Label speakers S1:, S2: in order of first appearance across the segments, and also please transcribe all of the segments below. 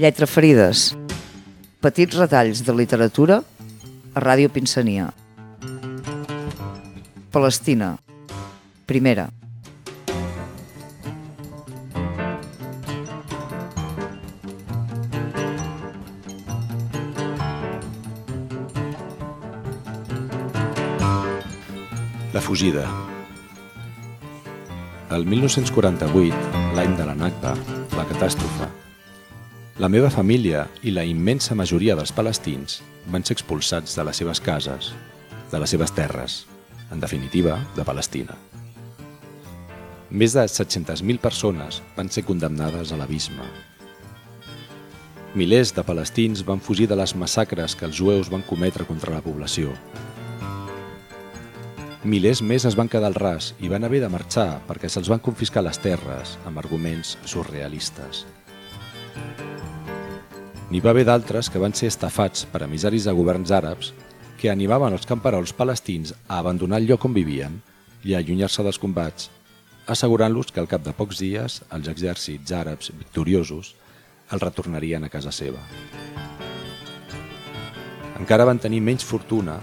S1: Lletra ferides. Petits retalls de literatura a Ràdio Pinsania. Palestina. Primera.
S2: La fugida. El 1948, l'any de la Nakba, la catàstrofe, la meva família i la immensa majoria dels palestins van ser expulsats de les seves cases, de les seves terres, en definitiva, de Palestina. Més de 700.000 persones van ser condemnades a l'abisme. Milers de palestins van fugir de les massacres que els jueus van cometre contra la població. Milers més es van quedar al ras i van haver de marxar perquè se'ls van confiscar les terres amb arguments surrealistes. N'hi va haver d'altres que van ser estafats per emissaris de governs àrabs que animaven els camperols palestins a abandonar el lloc on vivien i a allunyar-se dels combats, assegurant-los que al cap de pocs dies els exèrcits àrabs victoriosos els retornarien a casa seva. Encara van tenir menys fortuna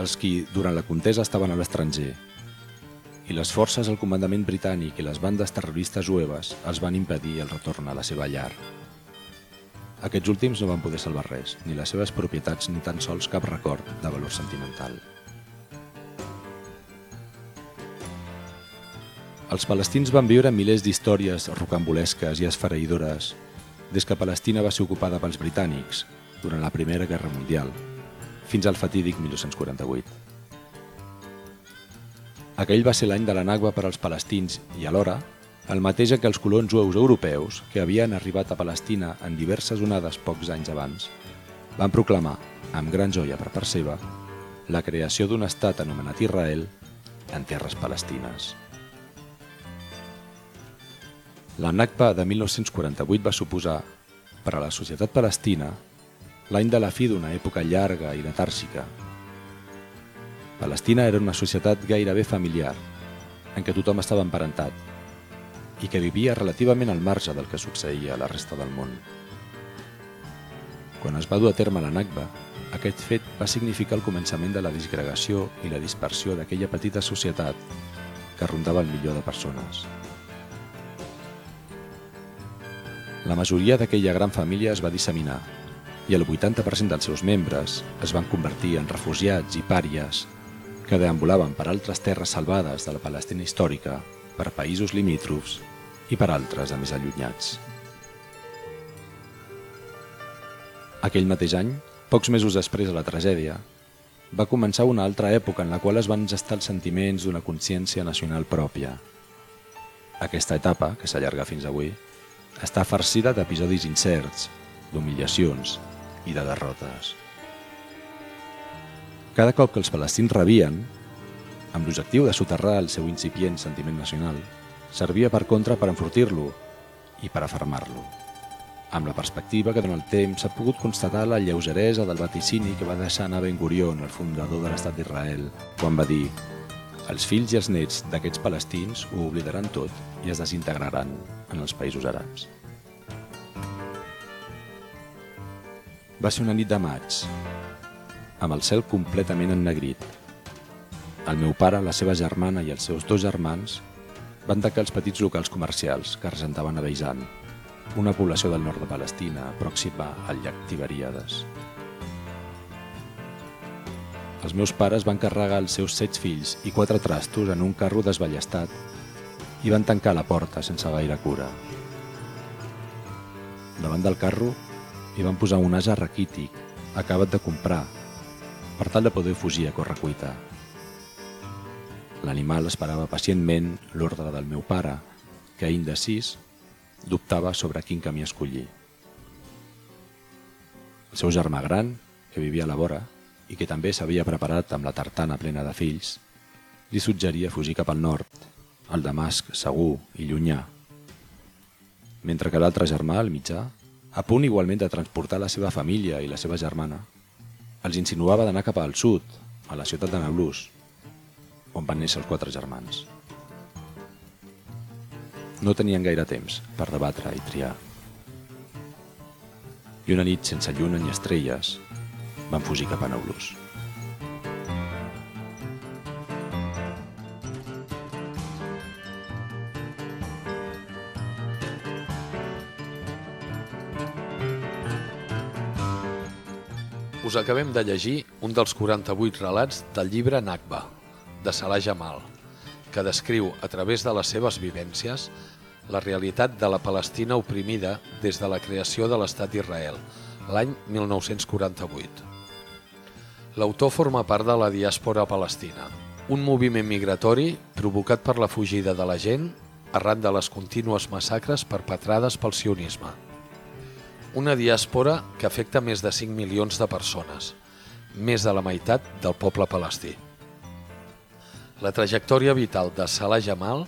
S2: els qui durant la contesa estaven a l'estranger i les forces del comandament britànic i les bandes terroristes jueves els van impedir el retorn a la seva llar. Aquests últims no van poder salvar res, ni les seves propietats ni tan sols cap record de valor sentimental. Els palestins van viure milers d'històries rocambolesques i esfereïdores des que Palestina va ser ocupada pels britànics durant la Primera Guerra Mundial, fins al fatídic 1948. Aquell va ser l'any de la Nagba per als palestins i, alhora, el mateix que els colons jueus europeus, que havien arribat a Palestina en diverses onades pocs anys abans, van proclamar, amb gran joia per part seva, la creació d'un estat anomenat Israel en terres palestines. La Nakba de 1948 va suposar, per a la societat palestina, l'any de la fi d'una època llarga i letàrgica. Palestina era una societat gairebé familiar, en què tothom estava emparentat i que vivia relativament al marge del que succeïa a la resta del món. Quan es va dur a terme la Nakba, aquest fet va significar el començament de la disgregació i la dispersió d'aquella petita societat que rondava el milió de persones. La majoria d'aquella gran família es va disseminar i el 80% dels seus membres es van convertir en refugiats i pàries que deambulaven per altres terres salvades de la Palestina històrica, per països limítrofs i per altres de més allunyats. Aquell mateix any, pocs mesos després de la tragèdia, va començar una altra època en la qual es van gestar els sentiments d'una consciència nacional pròpia. Aquesta etapa, que s'allarga fins avui, està farcida d'episodis incerts, d'humiliacions i de derrotes. Cada cop que els palestins rebien, amb l'objectiu de soterrar el seu incipient sentiment nacional, servia per contra per enfortir-lo i per afermar-lo, amb la perspectiva que durant el temps s'ha pogut constatar la lleugeresa del vaticini que va deixar anar Ben Gurion, el fundador de l'estat d'Israel, quan va dir els fills i els nets d'aquests palestins ho oblidaran tot i es desintegraran en els països àrabs. Va ser una nit de maig, amb el cel completament ennegrit. El meu pare, la seva germana i els seus dos germans van tancar els petits locals comercials que resentaven a Beijan, una població del nord de Palestina pròxima al llac Tiberíades. Els meus pares van carregar els seus set fills i quatre trastos en un carro desballestat i van tancar la porta sense gaire cura. Davant del carro hi van posar un asa raquític acabat de comprar per tal de poder fugir a correcuita. L'animal esperava pacientment l'ordre del meu pare, que indecis dubtava sobre quin camí escollir. El seu germà gran, que vivia a la vora i que també s'havia preparat amb la tartana plena de fills, li suggeria fugir cap al nord, al Damasc segur i llunyà, mentre que l'altre germà, el mitjà, a punt igualment de transportar la seva família i la seva germana, els insinuava d'anar cap al sud, a la ciutat de Nablus, on van néixer els quatre germans. No tenien gaire temps per debatre i triar. i una nit sense lluna ni estrelles van fugir cap a Nablus.
S3: Us acabem de llegir un dels 48 relats del llibre Nakba, de Salah Jamal, que descriu, a través de les seves vivències, la realitat de la Palestina oprimida des de la creació de l'Estat d'Israel, l'any 1948. L'autor forma part de la diàspora palestina, un moviment migratori provocat per la fugida de la gent arran de les contínues massacres perpetrades pel sionisme. Una diàspora que afecta més de 5 milions de persones, més de la meitat del poble palestí. La trajectòria vital de Salah Jamal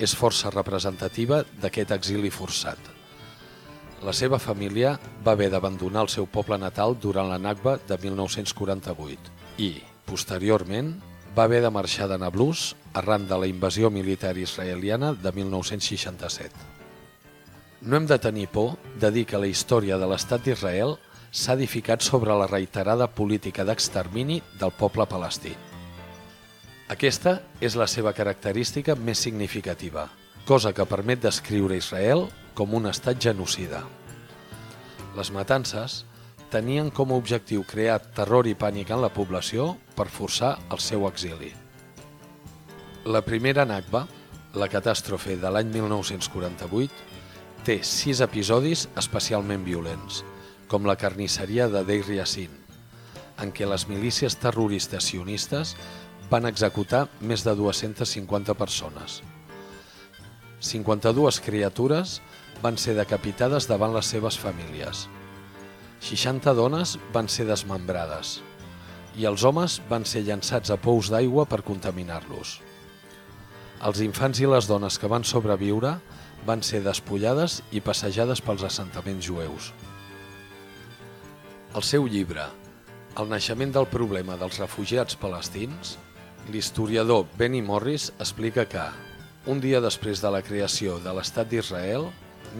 S3: és força representativa d'aquest exili forçat. La seva família va haver d'abandonar el seu poble natal durant la Nakba de 1948 i, posteriorment, va haver de marxar de Nablus arran de la invasió militar israeliana de 1967. No hem de tenir por de dir que la història de l'estat d'Israel s'ha edificat sobre la reiterada política d'extermini del poble palestí. Aquesta és la seva característica més significativa, cosa que permet descriure Israel com un estat genocida. Les matances tenien com a objectiu crear terror i pànic en la població per forçar el seu exili. La primera Nakba, la catàstrofe de l'any 1948, té sis episodis especialment violents, com la carnisseria de Deir Yassin, en què les milícies terroristes sionistes van executar més de 250 persones. 52 criatures van ser decapitades davant les seves famílies. 60 dones van ser desmembrades i els homes van ser llançats a pous d'aigua per contaminar-los. Els infants i les dones que van sobreviure van ser despullades i passejades pels assentaments jueus. El seu llibre, El naixement del problema dels refugiats palestins, l'historiador Benny Morris explica que, un dia després de la creació de l'Estat d'Israel,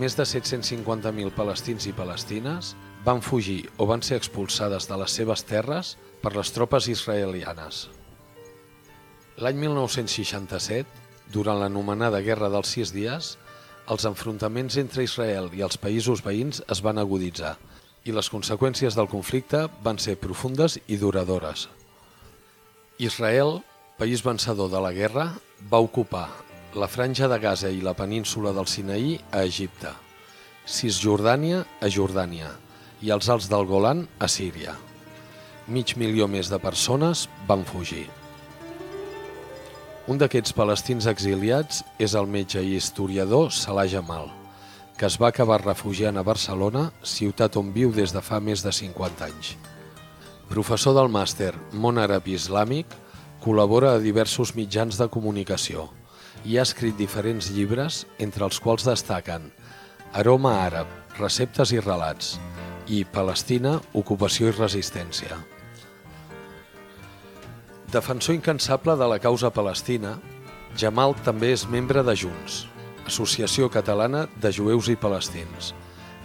S3: més de 750.000 palestins i palestines van fugir o van ser expulsades de les seves terres per les tropes israelianes. L'any 1967, durant l'anomenada Guerra dels Sis Dies, els enfrontaments entre Israel i els països veïns es van aguditzar i les conseqüències del conflicte van ser profundes i duradores. Israel, país vencedor de la guerra, va ocupar la franja de Gaza i la península del Sinaí a Egipte, Cisjordània a Jordània i els Alts del Golan a Síria. Mig milió més de persones van fugir. Un d'aquests palestins exiliats és el metge i historiador Salah Jamal, que es va acabar refugiant a Barcelona, ciutat on viu des de fa més de 50 anys. Professor del màster Món Àrab Islàmic, col·labora a diversos mitjans de comunicació i ha escrit diferents llibres, entre els quals destaquen Aroma àrab, receptes i relats i Palestina, ocupació i resistència. Defensor incansable de la causa palestina, Jamal també és membre de Junts, Associació Catalana de Jueus i Palestins,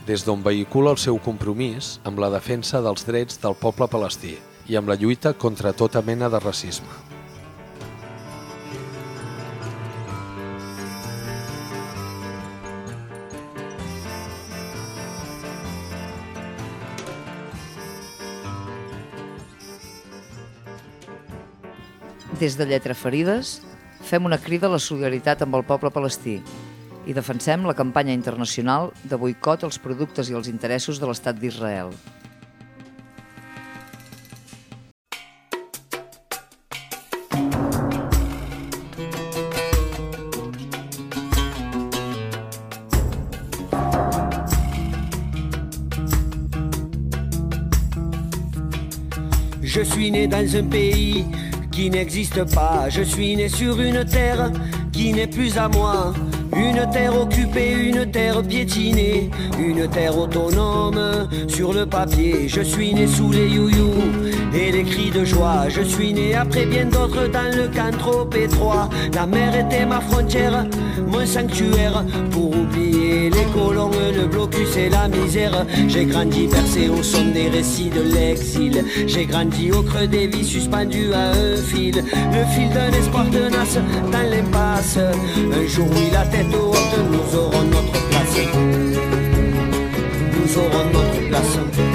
S3: des d'on vehicula el seu compromís amb la defensa dels drets del poble palestí i amb la lluita contra tota mena de racisme.
S1: Des de Lletra Ferides fem una crida a la solidaritat amb el poble palestí i defensem la campanya internacional de boicot als productes i als interessos de l'Estat d'Israel.
S4: Je suis né dans un pays qui n'existe pas. Je suis né sur une terre qui n'est plus à moi. Une terre occupée, une terre piétinée, une terre autonome sur le papier. Je suis né sous les youyou et les cris de joie. Je suis né après bien d'autres dans le camp trop étroit. La mer était ma frontière, mon sanctuaire pour oublier les colons, le blocus et la misère. J'ai grandi bercé au son des récits de l'exil. J'ai grandi au creux des vies suspendues à un fil. Le fil d'un espoir tenace dans l'impasse. Un jour, oui, la tête haute, nous aurons notre place. Nous aurons notre place.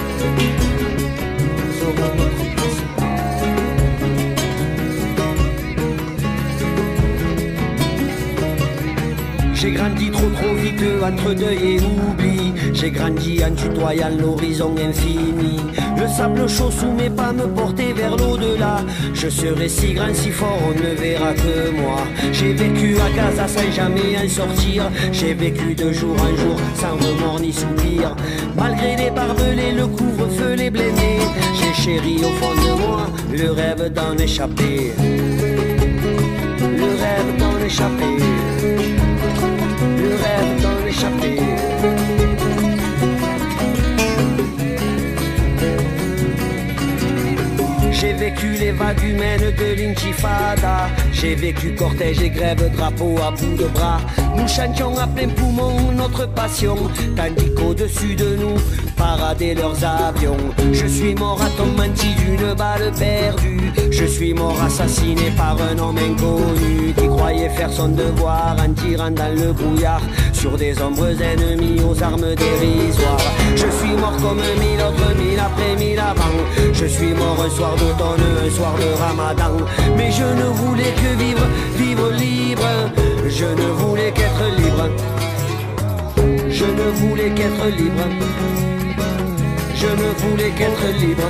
S4: Trop entre deuil et oubli. J'ai grandi en tutoyant l'horizon infini. Le sable chaud sous mes pas me portait vers l'au-delà. Je serai si grand, si fort, on ne verra que moi. J'ai vécu à Gaza sans jamais en sortir. J'ai vécu de jour en jour sans remords ni soupir. Malgré les barbelés, le couvre-feu, les blêmés. J'ai chéri au fond de moi le rêve d'en échapper. Le rêve d'en échapper échappé vécu les vagues humaines de l'intifada. J'ai vécu cortège et grève, drapeau à bout de bras. Nous chantions à plein poumon notre passion, tandis qu'au-dessus de nous paradaient leurs avions. Je suis mort à ton menti d'une balle perdue. Je suis mort assassiné par un homme inconnu qui croyait faire son devoir en tirant dans le brouillard sur des ombres ennemies aux armes dérisoires. Je suis mort comme mille autres, mille après mille avant. Je suis mort un soir d'automne, un soir de ramadan. Mais je ne voulais que vivre, vivre libre. Je ne voulais qu'être libre. Je ne voulais qu'être libre. Je ne voulais qu'être libre.